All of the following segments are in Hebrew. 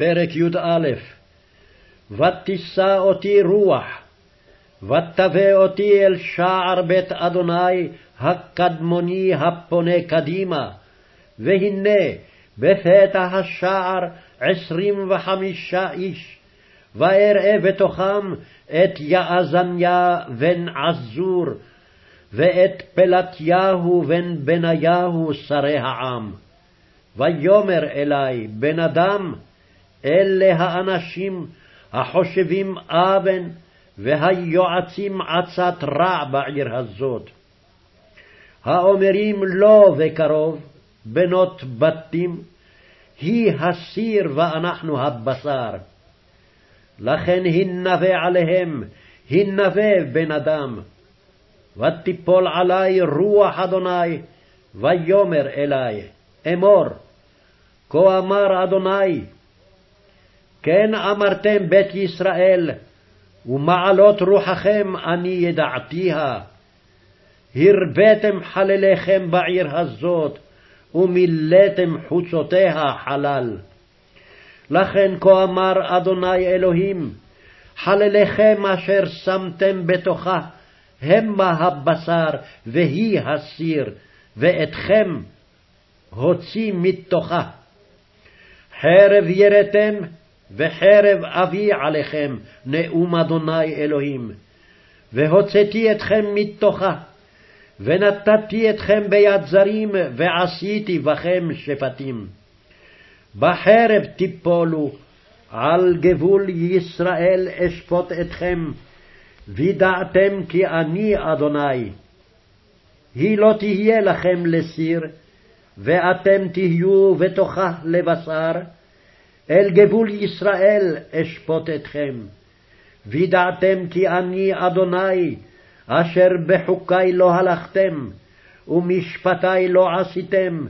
פרק י"א ותישא אותי רוח, ותבא אותי אל שער בית אדוני הקדמוני הפונה קדימה, והנה בפתח השער עשרים וחמישה איש, ואראה בתוכם את יאזניה בן עזור, ואת פלטיהו בן בניהו שרי העם. ויאמר אלי, בן אדם, אלה האנשים החושבים אבן, והיועצים עצת רע בעיר הזאת. האומרים לא וקרוב, בנות בתים, היא הסיר ואנחנו הבשר. לכן הנבא עליהם, הנבא בן אדם. ותיפול עלי רוח אדוני, ויאמר אלי, אמור, כה אמר אדוני, כן אמרתם בית ישראל, ומעלות רוחכם אני ידעתיה. הרביתם חלליכם בעיר הזאת, ומילאתם חוצותיה חלל. לכן כה אמר אדוני אלוהים, חלליכם אשר שמתם בתוכה, המה הבשר והיא הסיר, ואתכם הוציא מתוכה. חרב יראתם, וחרב אביא עליכם, נאום אדוני אלוהים. והוצאתי אתכם מתוכה, ונתתי אתכם ביד זרים, ועשיתי בכם שפטים. בחרב תיפולו, על גבול ישראל אשפוט אתכם, וידעתם כי אני אדוני. היא לא תהיה לכם לסיר, ואתם תהיו בתוכה לבשר, אל גבול ישראל אשפוט אתכם. וידעתם כי אני אדוני, אשר בחוקי לא הלכתם, ומשפטי לא עשיתם,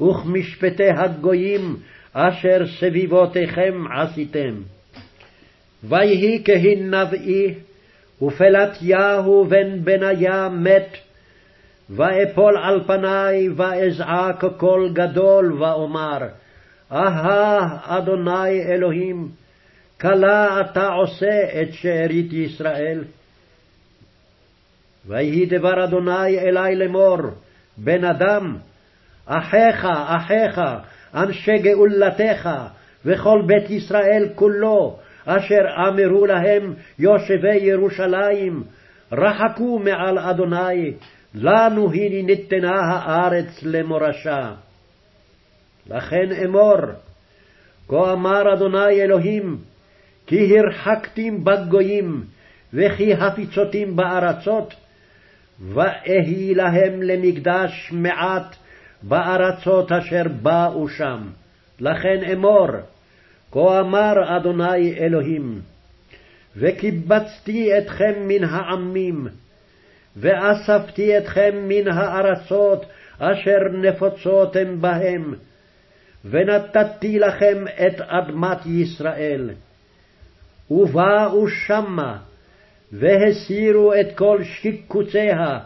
וכמשפטי הגויים אשר סביבותיכם עשיתם. ויהי כהנבאי, ופלטיהו בן בניה מת, ואפול על פני, ואזעק קול גדול, ואומר, אהה, אדוני אלוהים, כלה אתה עושה את שארית ישראל. ויהי דבר אדוני אלי לאמור, בן אדם, אחיך, אחיך, אנשי גאולתך, וכל בית ישראל כולו, אשר אמרו להם יושבי ירושלים, רחקו מעל אדוני, לנו הנה ניתנה הארץ למורשה. לכן אמור, כה אמר אדוני אלוהים, כי הרחקתים בגויים, וכי הפיצותים בארצות, ואהי להם למקדש מעט בארצות אשר באו שם. לכן אמור, כה אמר אדוני אלוהים, וקיבצתי אתכם מן העמים, ואספתי אתכם מן הארצות אשר נפוצותם בהם, ונתתי לכם את אדמת ישראל. ובאו שמה, והסירו את כל שיקוציה,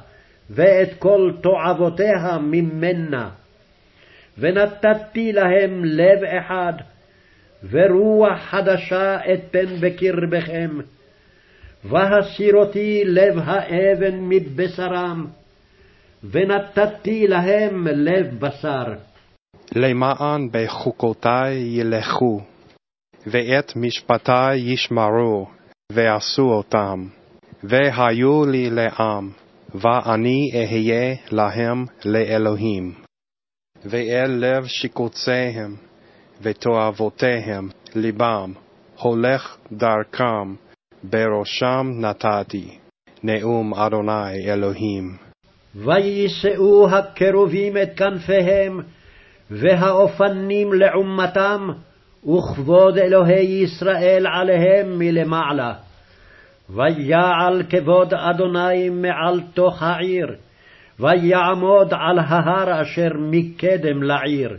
ואת כל תועבותיה ממנה. ונתתי להם לב אחד, ורוח חדשה אתן בקרבכם. והסירותי לב האבן מבשרם, ונתתי להם לב בשר. למען בחוקותי ילכו, ואת משפטי ישמרו, ועשו אותם, והיו לי לעם, ואני אהיה להם לאלוהים. ואל לב שיקוציהם, ותועבותיהם לבם, הולך דרכם, בראשם נתתי, נאום אדוני אלוהים. ויישאו הקרובים את כנפיהם, והאופנים לעומתם, וכבוד אלוהי ישראל עליהם מלמעלה. ויעל כבוד אדוני מעל תוך העיר, ויעמוד על ההר אשר מקדם לעיר.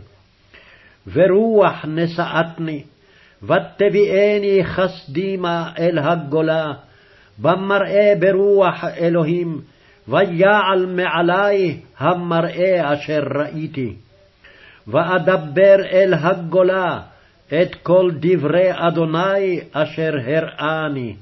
ורוח נשאתני, ותביאני חסדימה אל הגולה, במראה ברוח אלוהים, ויעל מעלי המראה אשר ראיתי. ואדבר אל הגולה, את כל דברי אדוני אשר הראני.